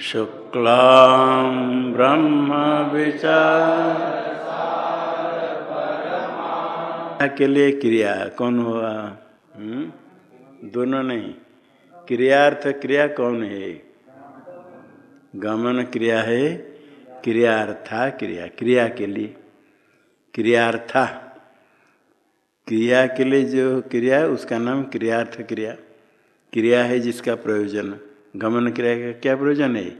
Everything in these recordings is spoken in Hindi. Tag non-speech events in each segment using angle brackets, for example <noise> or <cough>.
शुक्लां ब्रह्मविचार। के लिए क्रिया, कौन हुआ? हुँ? दोनों नहीं। क्रियार्थ क्रिया कौन है? गमन क्रिया है क्रियार्था क्रिया। क्रिया के लिए, क्रियार्था। क्रिया के लिए जो क्रिया उसका नाम क्रियार्थ क्रिया। क्रिया है जिसका प्रयोजन। गमन क्रिया का क्या प्रयोजन है?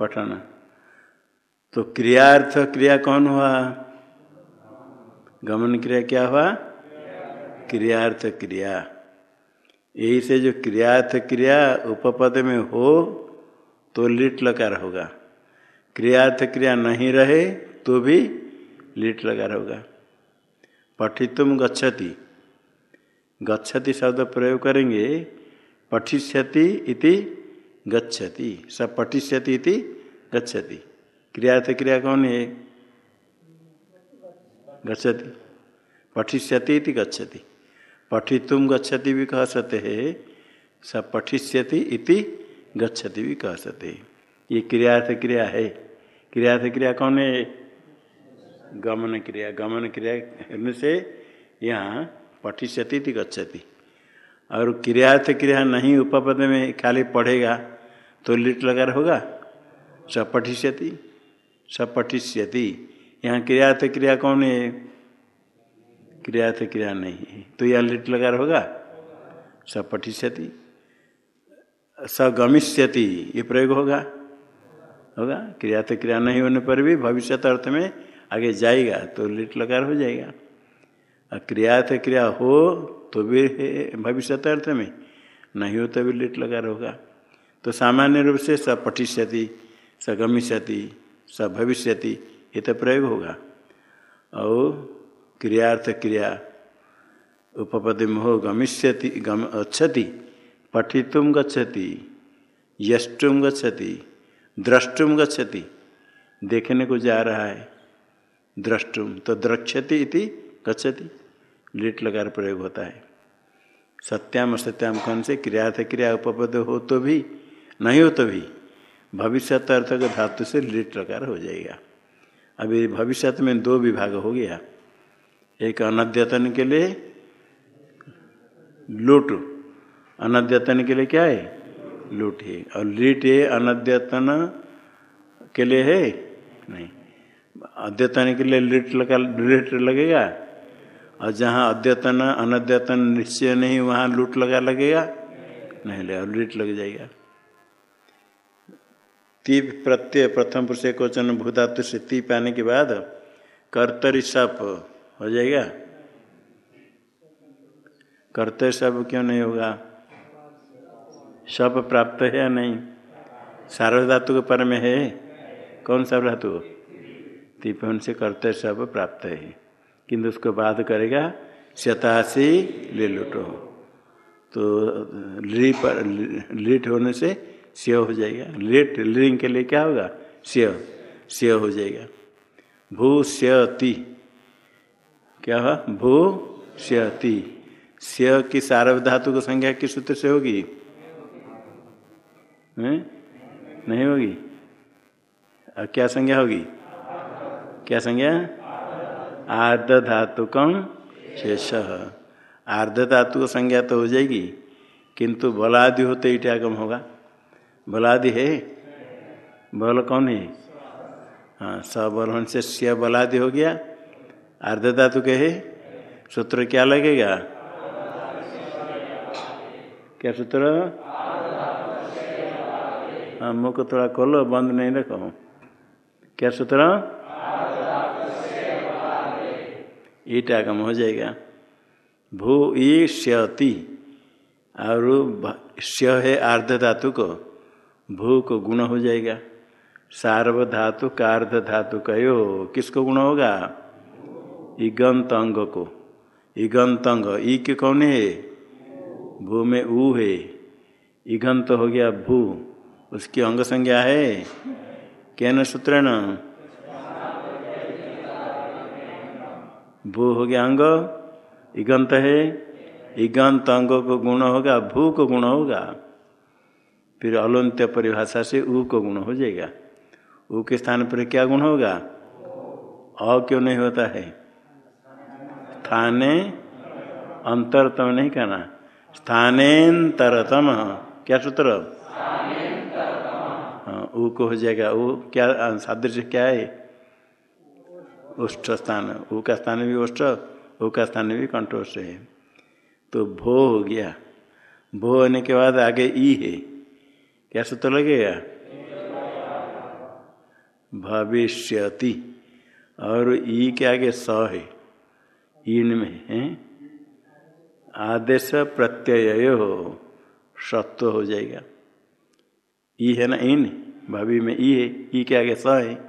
पठन। तो क्रियार्थ क्रिया कौन हुआ? गमन क्रिया क्या हुआ? क्रियार्थ क्रिया। यही से जो क्रियार्थ क्रिया उपपद में हो तो लिट लकार होगा। क्रियार्थ क्रिया नहीं रहे तो भी लिट लकार होगा। पठितुम गच्छति। गच्छति शब्द प्रयोग करेंगे पठिष्यति इति गच्छति। स पठिष्यति इति गच्छति। क्रियार्थ क्रिया कौन है? गच्छति। पठिष्यति इति गच्छति। पठितुम गच्छति भी कह सकते है। स पठिष्यति इति गच्छति भी कह सकते ये क्रियार्थ क्रिया है। क्रियार्थ क्रिया कौन है? गमन क्रिया। गमन क्रिया से यहाँ पठिष्यति इति गच्छति। और क्रियार्थ क्रिया नहीं, उपपद में खाली पढ़ेगा तो लिट लगा होगा सपठिष्यति सपठिष्यति। यहाँ क्रियार्थ क्रिया कौन है? क्रियार्थ क्रिया नहीं है। तो यह लिट लगा होगा सपठिष्यति, सगमिष्यति ये प्रयोग होगा। होगा? क्रियार्थ क्रिया नहीं होने पर भी भविष्य अर्थ में आगे जाएगा तो लिट लगा हो जाएगा। और क्रियार्थ क्रिया हो तो भी भविष्य अर्थ में। नहीं हो तो भी लेट लगा होगा तो सामान्य रूप से स पठिष्यति, स गमिष्यति, स भविष्यति, ये तो प्रयोग होगा। और क्रियार्थ क्रिया, उपपद में हो गमिष्यति, गम, अच्छति पठितुम गच्छति यष्टुम गच्छति द्रष्टुम गच्छति। देखने को जा रहा है। द्रष्टुम तो द्रक्षति इति गच्छति। लिट लगा प्रयोग होता है। सत्याम सत्याम कौन से क्रियार्थ क्रिया उपपद हो तो भी, नहीं हो तो भी। भविष्य अर्थ के धातु से लिट लकार हो जाएगा। अभी भविष्य में दो विभाग हो गया। एक अनद्यतन के लिए लूट। अनद्यतन के लिए क्या है? लूट है। और लिट है अनद्यतन के लिए है? नहीं। अद्यतन के लिए लिट लगा, लिट लगेगा? और जहाँ अद्यतन, अनद्यतन निश्चय नहीं, वहाँ लूट लगा लगेगा? नहीं लगा लिट लग जाएगा। तीप प्रत्यय, प्रथम पुरुष एक वचन, भूधातु से तीप आने के बाद कर्तरी सप, हो जाएगा? कर्तव्य सब क्यों नहीं होगा? सप प्राप्त है या नहीं? सार्वधातु के पर में है? कौन सा धातु? तीप से कर्तव्य सब प्राप्त है। किंतु उसको बाद करेगा, शतासी ले लुटो। तो ली पर, लीट होने से श्य हो जाएगा। लेट लिंग के लिए क्या होगा? श्य श्य हो जाएगा। भू स्यति क्या हुआ? भू स्यति स्य की सारव धातु को संज्ञा किस सूत्र से होगी? है? नहीं होगी। क्या संज्ञा होगी? क्या संज्ञा? आर्ध धातु कम शेष। आर्ध धातु संज्ञा तो हो जाएगी, किंतु बलादि हो तो ईटागम होगा? बलादि है? बल कौन है? हाँ सबल होने से स्या बलादि हो गया। आर्ध धातु के है? सूत्र क्या लगेगा? क्या सूत्र? हाँ मुँह को थोड़ा खोलो, बंद नहीं रखो क्या सूत्र? ईटागम हो जाएगा। भू ईष्यति, और श्य है आर्ध धातु को, भू को गुण हो जाएगा। सार्व धातु का अर्ध धातु कहो किसको गुण होगा? इगंत अंग को। इगंत अंग ई के कौन है? भू में ऊ है। इगंत हो गया भू। उसकी अंग संज्ञा है? क्या न सूत्र भू हो गया अंग, इगंत है। इगंत अंग को गुण होगा भू को गुण होगा। फिर अलंत्य परिभाषा से ऊ को गुण हो जाएगा। ऊ के स्थान पर क्या गुण होगा? अ क्यों नहीं होता है? स्थाने अंतरतम नहीं कहना। स्थानेतरतम, क्या सूत्र? हाँ ऊ को हो जाएगा। वो क्या, सादृश्य क्या है? उष्ठ स्थान ऊ का स्थान भी उष्ठ ऊ का स्थान भी कंठोष्ठ है। तो भो हो गया। भो होने के बाद आगे ई है। क्या सूत्र लगेगा भविष्यति। और ई के आगे स है। इन में है। आदेश प्रत्यय हो। सत्व हो जाएगा। ई है ना इन? भाभी में ई है। ई के आगे स है।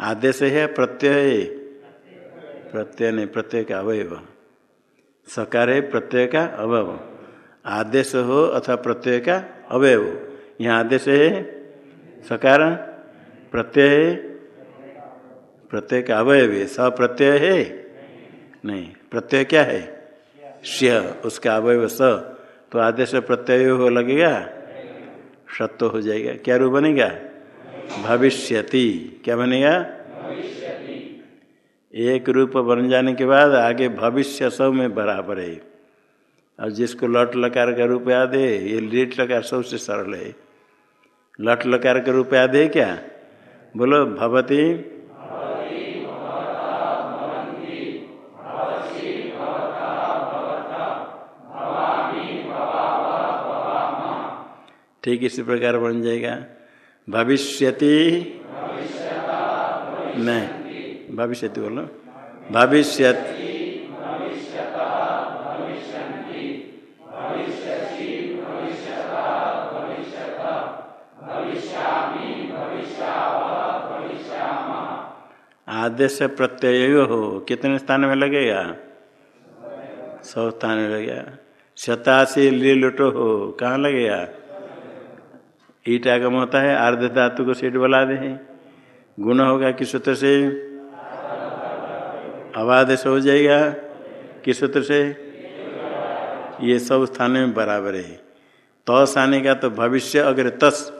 आदेश है प्रत्यय? प्रत्यय नहीं, प्रत्यय का अवयव। सकार है, प्रत्यय का अवयव। आदेश हो अथवा प्रत्यय का अवयव। यहाँ आदेश है सकार, प्रत्यय प्रत्यय का अवयव है। स प्रत्यय है? नहीं, प्रत्यय क्या है? श्य, उसका अवयव स। तो आदेश प्रत्यय हो लगेगा? सत्य हो जाएगा। क्या रूप बनेगा? भविष्यति। क्या बनेगा? एक रूप बन जाने के बाद आगे भविष्य सब में बराबर है। और जिसको लट लकार का रूप याद है, ये लेट लकार सबसे सरल है। लट लकार का रूप याद है क्या? बोलो, भवती ठीक इसी प्रकार बन जाएगा। भविष्यति। नहीं, भविष्यति बोलो। भविष्य आदेश प्रत्यय हो। कितने स्थान में लगेगा? सौ स्थान में लगेगा। शतासी ली लुटो हो। कहाँ लगेगा? ईट आगम होता है आर्ध धातु को सीट बला दे गुण होगा किस सूत्र से? अवादेश हो जाएगा। किस सूत्र से? ये सब स्थान में बराबर है। तस आने का तो भविष्य, अगर तस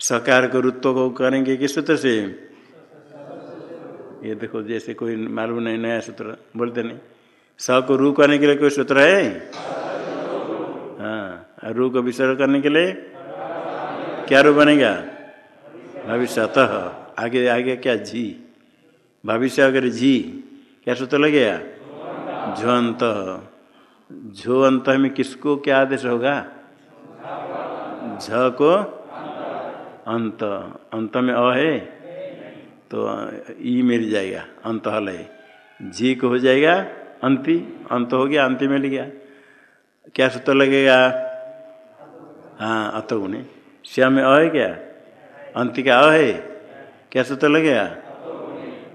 सकार को रुत्व को करेंगे, किस सूत्र से? ये देखो, जैसे कोई मालूम नहीं, नया सूत्र, बोलते नहीं। स को रू करने के लिए कोई सूत्र है? हाँ रू को विसर्ग करने के लिए क्या रूप बनेगा? भविष्यत। आगे आगे क्या? झी भविष्य अगर झी क्या सूत्र लगेगा? झोंत झोंत में किसको क्या आदेश होगा? झ को अंत। अंत में अ है तो ई मिल जाएगा अंत हल है झी को हो जाएगा, अंति। अंत हो गया, अंति मिल गया। क्या सूत्र लगेगा? हाँ अतगुणी श्याम में अ है क्या? अंत का अ है क्या सूत्र लगेगा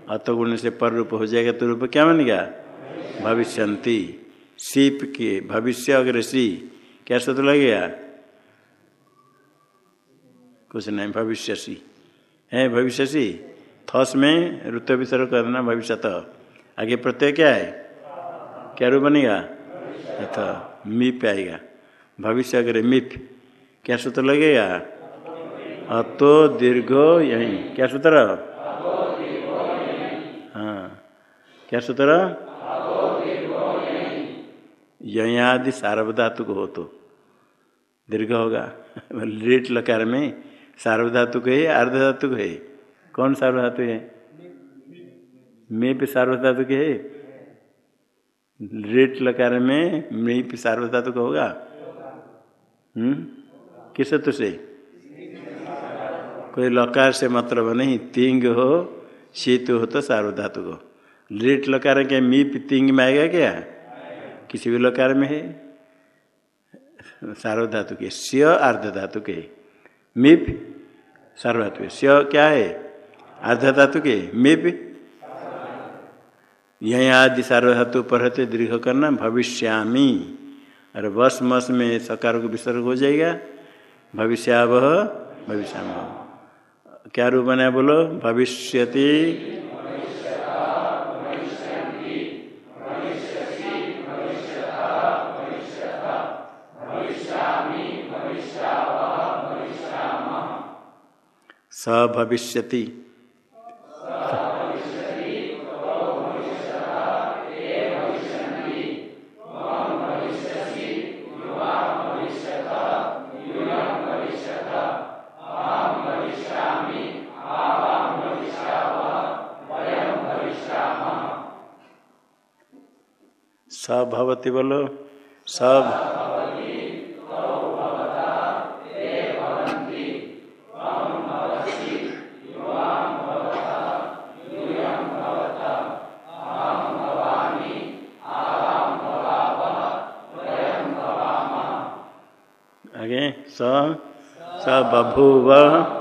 अतगुण से पर रूप हो जाएगा तो रूप क्या बनेगा भविष्यंती। सीप के भविष्य अगर सी क्या सूत्र लगेगा कुछ नहीं भविष्य सी है भविष्य सी थस में ऋतु विसर्ग करना भविष्य आगे प्रत्यय क्या है? क्या रूप बनेगा? अथा मीप आएगा। भविष्य अगर, मीप। क्या सूत्र लगेगा अतो दीर्घो यही। क्या सूत्र? हाँ। क्या सूत्र? यही आदि सार्वधातुक हो तो। दीर्घ होगा। <laughs> लेट लकार में सार्वधातुक है अर्धधातुक है? कौन सार्वधातु है? मे पे सार्वधातुक है? रेट लकार में मे पे सार्वधातुक होगा। हम्म? किस तो से? कोई लकार से मतलब नहीं, तिंग हो, शीत हो तो सार्वधातुक हो। लेट लकार के मी तिंग में आएगा क्या? किसी भी लकार में है। सार्वधातु के, स्य अर्ध धातु के। मिप सार्वधातु स्य क्या है? अर्ध धातु के। मिप यही आदि सार्वधातु पर रहते दीर्घ करना, भविष्यामी। और बस मस में सकार को विसर्ग हो जाएगा। भविष्याव भविष्य क्या रूप बने बोलो? भविष्यति। स भविष्यति। सभवती बोलो। सब। आगे स बभूव।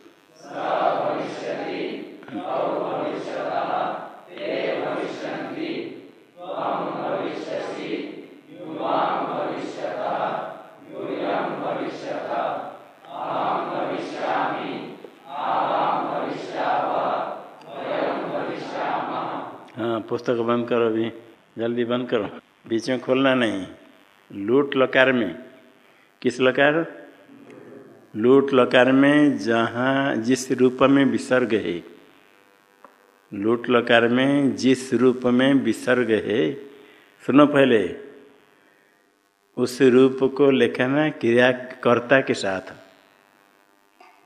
पुस्तक बंद करो अभी, जल्दी बंद करो। बीच में खोलना नहीं। लूट लकार में। किस लकार? लूट लकार में जहाँ जिस रूप में विसर्ग है। लूट लकार में जिस रूप में विसर्ग है। सुनो पहले। उस रूप को लिखना क्रियाकर्ता के साथ।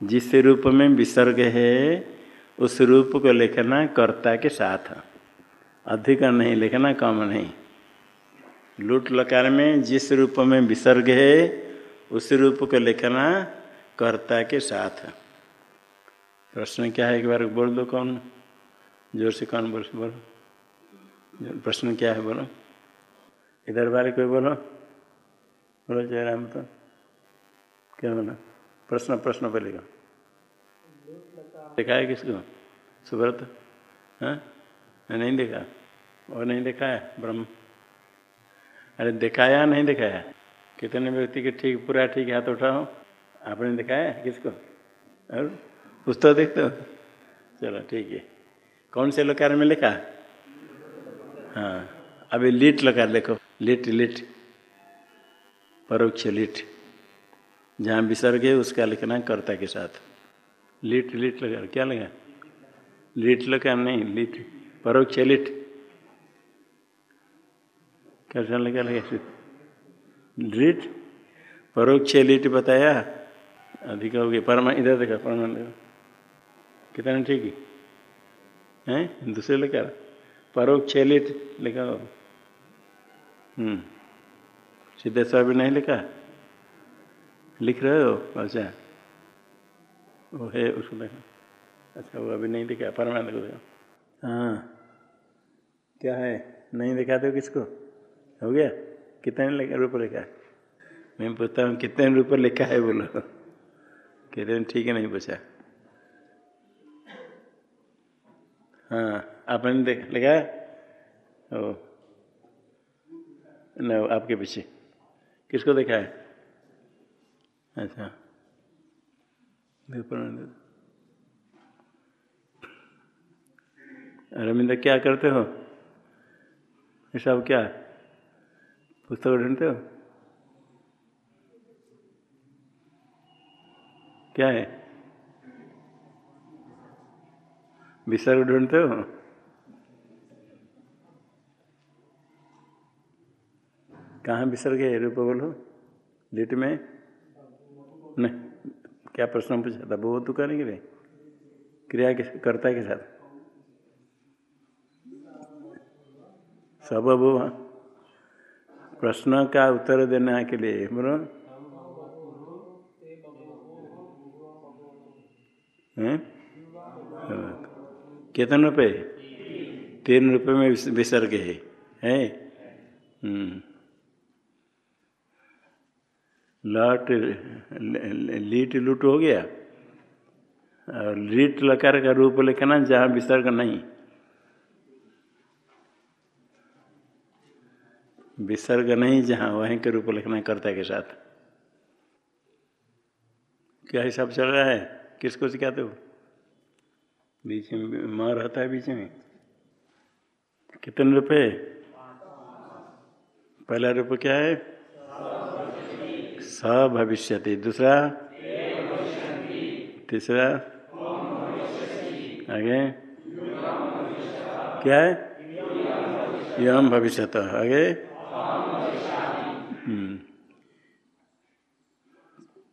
जिस रूप में विसर्ग है, उस रूप को लिखना कर्ता के साथ। अधिक नहीं लिखना कम नहीं। लूट लकार में जिस रूप में विसर्ग है, उस रूप को लिखना कर्ता के साथ। प्रश्न क्या है? एक बार बोल दो कौन? ज़ोर से कौन बोल, बोलो। प्रश्न क्या है? बोलो। इधर बारे कोई बोलो? बोलो जय राम तो। क्या बोला? प्रश्न प्रश्न का देखा है किसको? सुब्रत? हाँ? नहीं देखा? और नहीं देखा है? ब्रह्म। अरे दिखाया नहीं दिखाया कितने व्यक्ति के ठीक, पूरा ठीक हाथ उठाओ आपने दिखाया किसको? और पुस्तक देखते हो। चलो ठीक है। कौन से लकार में लिखा? हाँ अभी लिट लकार लिखो। लिट लिट। परोक्ष लिट। जहाँ विसर्ग है, उसका लिखना कर्ता के साथ। लिट लिट लगा क्या लगा लिट लकार नहीं, लिट। परोक्ष लिट कैसा लगा लगा लिट परोक्ष लिट बताया। अधिक हो गया। परमा, इधर देखा, परमा देखा कितना ठीक है? हैं? दूसरे लिखा परोक्ष लिट लिखा हम्म। सिद्धेश्वर भी नहीं लिखा? लिख रहे हो? अच्छा। वो है, उसको देखा। अच्छा वो अभी नहीं लिखा। परमानंद को देखा हाँ। क्या है? नहीं दिखाते हो किसको? हो गया? कितने रुपये लिखा है मैं पूछता हूँ, कितने रुपये लिखा है बोलो? कहते ठीक है, नहीं पूछा। हाँ आपने देख लिखा है ओ। न, आपके पीछे। किसको देखा है? अच्छा। अरविंद, क्या करते हो? ये सब क्या पुस्तक ढूंढते हो? क्या है? विसर्ग ढूंढते हो? कहाँ विसर्ग है रूप बोलो। लिट में? नहीं। क्या प्रश्न पूछा था? वो तो करने के लिए क्रिया के कर्ता के साथ? सब प्रश्न का उत्तर देने के लिए, बोलो। कितने रुपये तीन रुपये में विसर्ग है है? हम्म। लट लीट लूट हो गया? और लीट लकार का रूप लिखना जहाँ विसर्ग नहीं। विसर्ग नहीं, जहाँ वहीं के रूप लिखना कर्ता के साथ। क्या हिसाब चल रहा है? किसको सिखाते हो बीच में म रहता है बीच में। कितने रुपए? पहला रुपये क्या है? स भविष्य दूसरा? तीसरा? आगे? क्या है? यम भविष्य आगे।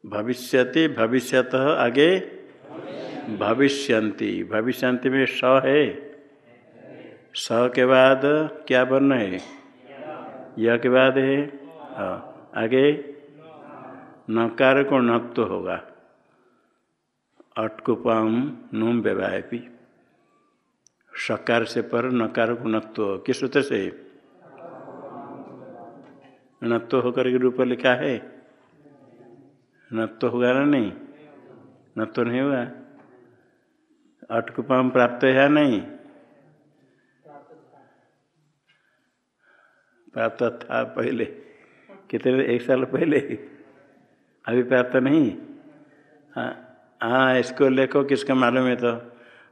भविष्यति भविष्यत आगे भविष्यंति भविष्यंति में स है। स के बाद क्या वर्ण है? यह के बाद है। आगे नकार को नत्व होगा। अटकुपाम नुम व्यवायपी। सकार से पर नकार को नत्व। किस सूत्र से? नत्व होकर के रूप लिखा है? नत्व होगा ना नहीं? नत्व नहीं होगा। अटकुपाम प्राप्त है नहीं? प्राप्त था पहले। कितने एक साल पहले? अभी प्राप्त नहीं? हाँ हाँ इसको लेखो, किसका मालूम है तो?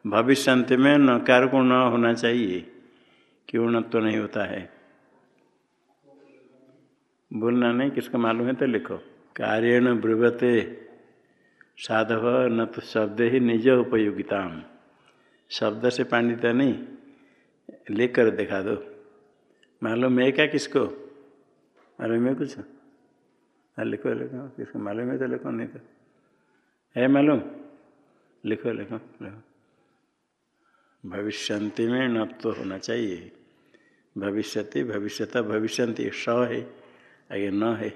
भविष्य में नकार को न होना चाहिए। क्यों न तो नहीं होता है? बोलना नहीं, किसका मालूम है तो लिखो। कार्यण ब्रुवते, साधव न तो शब्द ही निज उपयोगिता शब्द से पांडित्य नहीं, लेकर दिखा दो। मालूम है क्या किसको? मालूम है कुछ? हाँ लिखो लिखो। किसको मालूम है तो लिखो, नहीं तो। है मालूम? लिखो लिखो लिखो। भविष्यंति में न तो होना चाहिए। भविष्यति, भविष्यता, भविष्यंति, स है। आगे न है।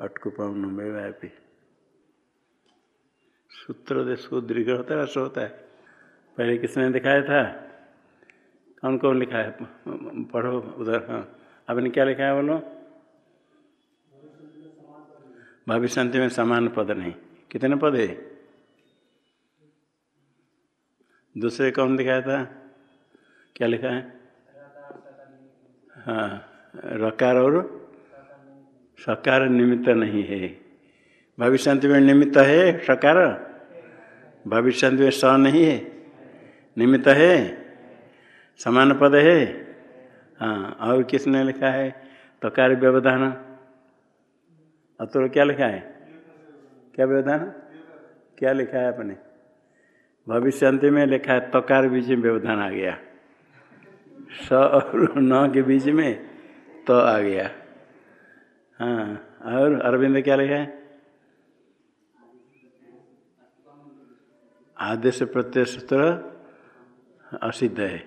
अटकुपम व्यापी सूत्र दे सुदृढ़ होता है होता है। पहले किसने दिखाया था? कौन कौन लिखा है? पढ़ो उधर हाँ। आपने क्या लिखा है बोलो? भविष्य में समान पद नहीं। कितने पद है? दूसरे कौन दिखाया था? क्या लिखा है? हाँ। रकार और सकार निमित्त नहीं है। भविष्य में निमित्त है सकार भविष्य में स नहीं है। निमित्त है, समान पद है। हाँ और किसने लिखा है? तो व्यवधान। अतुल क्या लिखा है? क्या व्यवधान? क्या लिखा है अपने भविष्य में लिखा है तकार बीच में व्यवधान आ गया। स और न के बीच में तो आ गया। हाँ और अरविंद क्या लिखा है? आदेश प्रत्यय सूत्र असिद्ध है।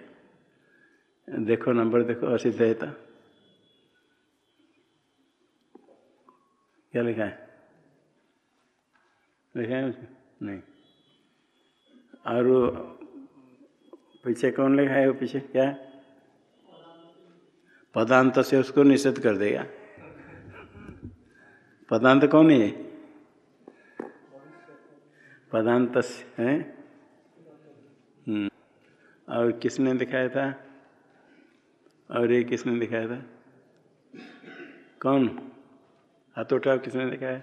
देखो नंबर, देखो असिद्ध है तो। क्या लिखा है? लिखा है नहीं। और पीछे कौन लिखा है वो पीछे? क्या? पदांत से उसको निषेध कर देगा। पदांत कौन है? पदांत है? हम्म। और किसने दिखाया था? और ये किसने दिखाया था? कौन? हाथ उठाओ किसने दिखाया?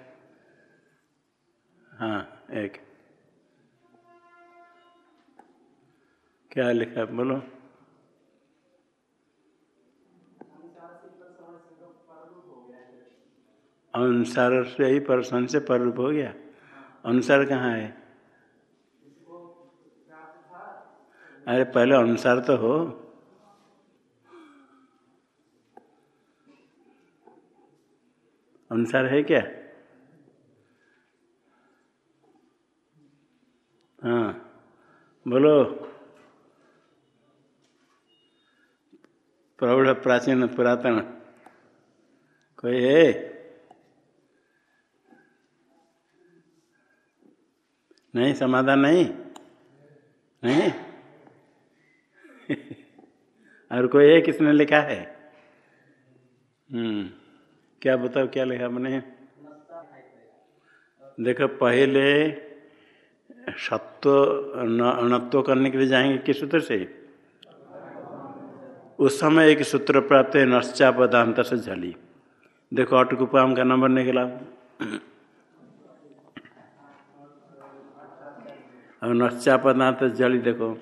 हाँ एक। क्या लिखा? बोलो। अनुसार से ही परसन से पर रूप हो गया। अनुसार कहाँ है? अरे, पहले अनुसार तो हो। अनुसार है क्या? हाँ बोलो। प्रौढ़ प्राचीन पुरातन। कोई है? नहीं, समाधान नहीं। नहीं? <laughs> और कोई है किसने लिखा है? हम्म क्या बताओ, क्या लिखा मैंने? देखो, पहले सत्व अणत्व करने के लिए जाएँगे किस सूत्र से? उस समय एक सूत्र प्राप्त है नश्चा पदांत से झली। देखो, अटकुपाम का नंबर निकला। और नश्चा पदांत जली देखो।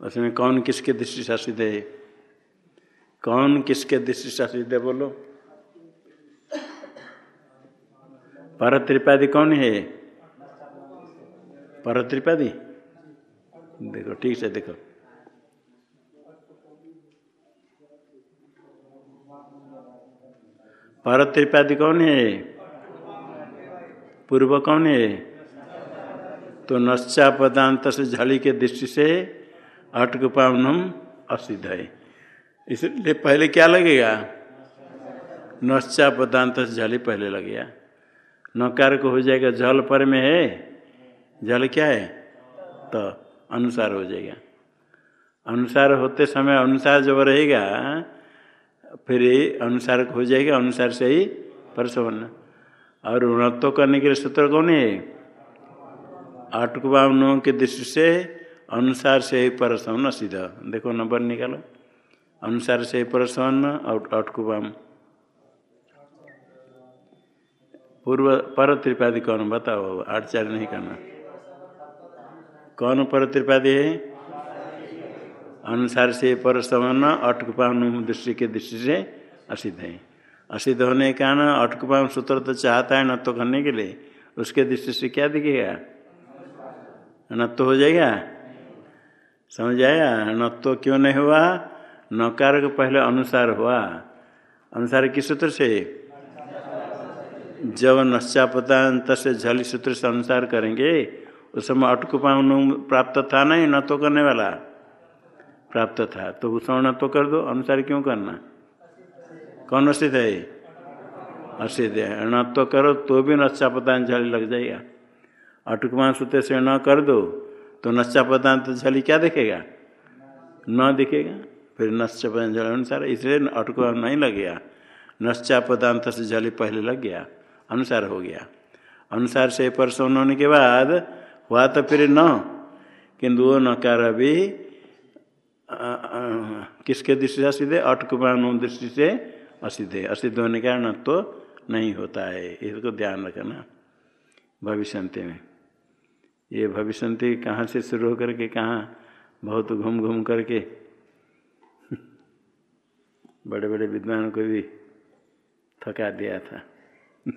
उसमें कौन किसके दृष्टि शासित है? कौन किसके दृष्टि शासित है बोलो? पर त्रिपादी कौन है? पर त्रिपादी देखो, ठीक से देखो। पर त्रिपादी कौन है? पूर्व कौन है? तो नश्चा पदांत से झली के दृष्टि से अटकुपावनम असिद्ध है। इसलिए पहले क्या लगेगा? नश्चा पदांत से झली पहले लगेगा। नकार को हो जाएगा जल पर में है। जल क्या है? तो अनुसार हो जाएगा। अनुसार होते समय अनुसार जब रहेगा, फिर अनुसार हो जाएगा, अनुसार से ही परसवन और ऋणत्व करने के लिए सूत्र कौन है? आटकुबावनों के दृष्टि से अनुसार से ही परसवन सीधा देखो नंबर निकालो। अनुसार से ही परसवन और पूर्व पर त्रिपादी कौन? बताओ। आठ चार नहीं करना। कौन पर त्रिपादी है? अनुसार से पर समान अटकुपान दृष्टि के दृष्टि से असिद्ध है। असिद्ध होने के कारण अटकुपान सूत्र तो चाहता है न तो करने के लिए। उसके दृष्टि से क्या दिखेगा? न तो हो जाएगा? समझ आया? न तो क्यों नहीं हुआ? नकार को पहले अनुसार हुआ। अनुसार किस सूत्र से? जब नश्चापदांत से झली सूत्र से अनुसार करेंगे, उस समय अटकुपान प्राप्त था नहीं न तो करने वाला? प्राप्त था। तो उस समय न तो कर दो। अनुसार क्यों करना? कौन असित है? असित है। न तो करो तो भी नशा पदांत झली लग जाएगा। अटकुपान सूत्र से न कर दो तो नशा पदांत झली क्या दिखेगा? न दिखेगा। फिर नश्चा पदांत झली अनुसार, इसलिए अटकुपान नहीं लग गया। नश्चा पदांत से झली पहले लग गया, अनुसार हो गया। अनुसार से परसोन होने के बाद हुआ तो फिर न, किंतु वो नकार अभी किसके दृष्टि से असिध अटकुपान दृष्टि से असिध असिद्ध होने का न तो नहीं होता है। इसको ध्यान रखना। भविष्य में। ये भविष्य कहाँ से शुरू होकर के कहाँ बहुत घूम घूम करके <laughs> बड़े बड़े विद्वान को भी थका दिया था। <laughs>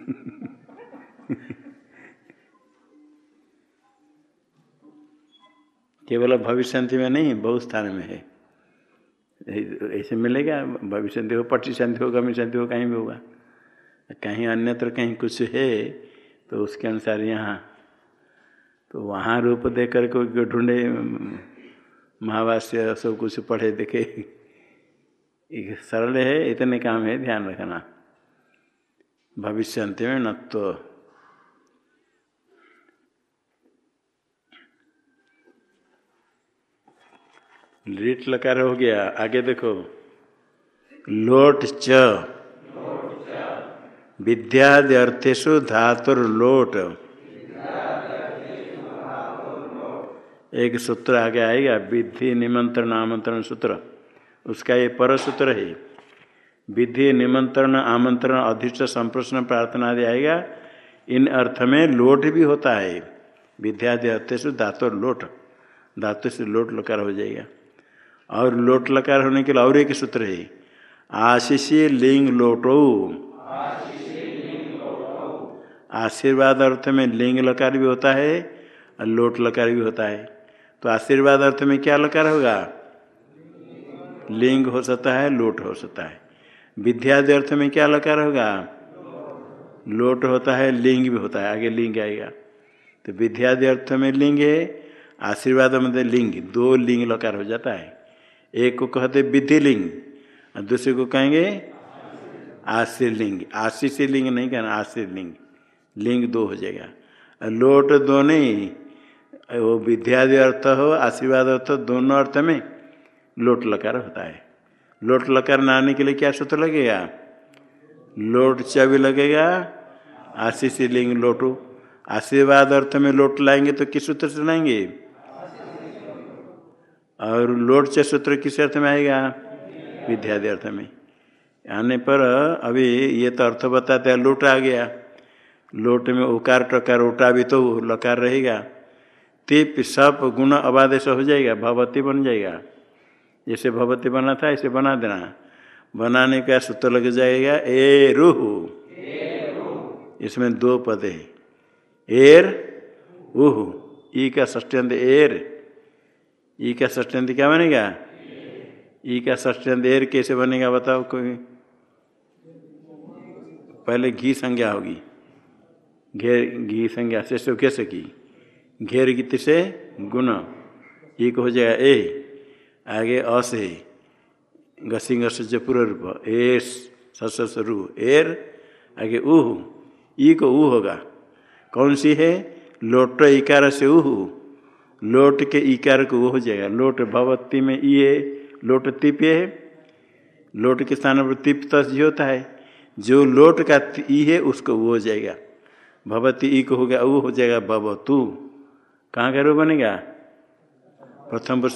केवल भविष्य में नहीं बहुत स्थान में है। ऐसे मिलेगा भविष्य हो पट्टी शांति हो गमी शांति हो, कहीं भी होगा। कहीं अन्यत्र कहीं कुछ है तो उसके अनुसार यहाँ तो वहाँ रूप दे करके ढूंढे महावास्य सब कुछ पढ़े देखे। सरल है इतने काम है ध्यान रखना। भविष्य में न तो। लिट लकार हो गया आगे देखो। लोट च। विद्यादि अर्थेशु धातुर लोट एक सूत्र आगे आएगा विधि निमंत्रण आमंत्रण सूत्र। उसका ये पर सूत्र है। विधि निमंत्रण आमंत्रण अधिष्ट संप्रश्न प्रार्थना आदि आएगा। इन अर्थ में लोट भी होता है। विद्यादि अर्थ से धातुर लोट। धातु से लोट लकार हो जाएगा। और लोट लकार होने के लिए और एक सूत्र है। आशीष लिंग लोटो। आशीर्वाद अर्थ में लिंग लकार भी होता है और लोट लकार भी होता है। तो आशीर्वाद अर्थ में क्या लकार होगा? लिंग हो सकता है, लोट हो सकता है। विद्यादि अर्थ में क्या लकार होगा? लोट होता है, लिंग भी होता है, आगे लिंग आएगा। तो विद्यादि अर्थ में लिंग है, आशीर्वाद में लिंग, दो लिंग लकार हो जाता है। एक को कहते विधि लिंग, और दूसरे को कहेंगे आशीर्लिंग आशीष लिंग नहीं कहना, आशीर लिंग। लिंग दो हो जाएगा। लोट दो नहीं वो विद्यादि अर्थ हो, आशीर्वाद अर्थ, दोनों अर्थ में लोट लकार होता है। लोट लकार नाने के लिए क्या सूत्र लगेगा? लोट च भी लगेगा, आशीष लिंग लोटू। आशीर्वाद अर्थ में लोट लाएँगे तो किस सूत्र से लाएँगे? और लोट च सूत्र किस अर्थ में आएगा? विद्यादि अर्थ में। आने पर अभी ये तो अर्थ बताते हैं, लोट आ गया। लोट में उकार टकार उठा भी तो लकार रहेगा। तिप सब गुण अबादेश हो जाएगा भगवती बन जाएगा। जैसे भगवती बना था, ऐसे बना देना। बनाने का सूत्र लग जाएगा ए रूह इसमें दो पद है। एर, उह। ई का ष्टंत एर। ई का ष्टंत क्या बनेगा? ई का ष्टंत एर कैसे बनेगा बताओ कोई? पहले घी संज्ञा होगी। घेर घी संज्ञा से कैसे की। घेर गीत से गुण। एक हो जाएगा ए, आगे अ से घसिंग से पूर्व रूप। एस, सस रू। एर, आगे उह ई को ऊ होगा। कौन सी है? लोट इकार से उह लोट के इकार को वो हो जाएगा। लोट भगवती में ई है। लोट तिप है। लोट के स्थान पर तिप तस होता है, जो लोट का ई है, उसको वो हो जाएगा। भगवती ई को हो गया वो हो जाएगा भव भवतु। कहाँ का रूप बनेगा? प्रथम पुरुष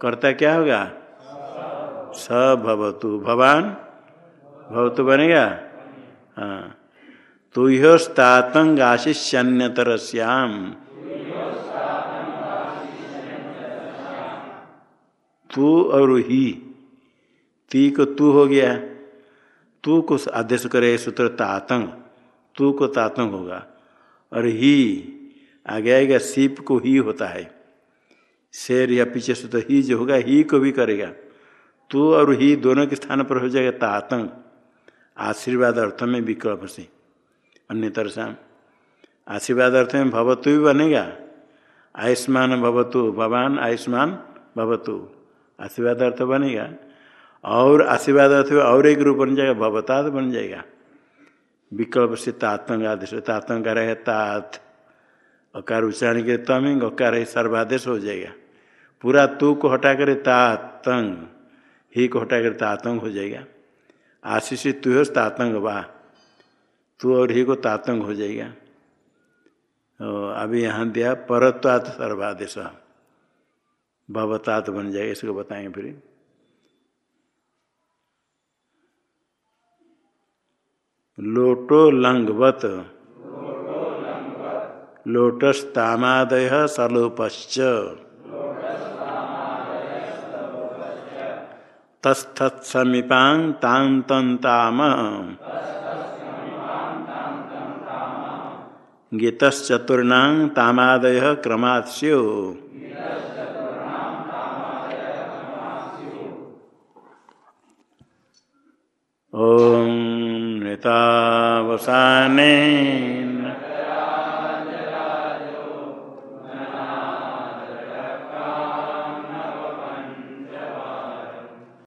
कर्ता क्या होगा? स भवतु भवान? भवतु बनेगा? हाँ। तो आशिष्यन्यतर श्याम तू और ही ती को तू हो गया। तू को आदेश करे सूत्र तातंग। तू को तातंग होगा। और ही आगे आएगा, सीप को ही होता है। शेर या पीछे से तो ही जो होगा, ही को भी करेगा। तू और ही दोनों के स्थान पर हो जाएगा तातंग आशीर्वाद अर्थ में विकल्प से। अन्य तरह से आशीर्वाद अर्थ में भवतु भी बनेगा। आयुष्मान भवतु, भगवान आयुष्मान भवतु। आशीर्वाद अर्थ बनेगा। और आशीर्वाद अर्थ में और एक रूप बन जाएगा भवतात बन जाएगा। विकल्प से तातंग आदेश तातंग का रहे तात अकार उच्चारण के तमिंग, अकार सर्वादेश हो जाएगा। पूरा तू को हटा कर तातंग ही को हटा कर तातंग हो जाएगा। आशीष तु हो तातंग वाह तू और ही को तातंग हो जाएगा। अभी यहाँ दिया, परत्वात सर्वादेश। भवतात बन जाएगा, इसको बताएँगे फिर। लोटो लंगवत लोटस्तामादय सलोपश्च। तस्थत्समीपां तान्तन्ताम गीतश्चतुर्णां तामादय क्रमात्स्यो। ॐ नृतावसाने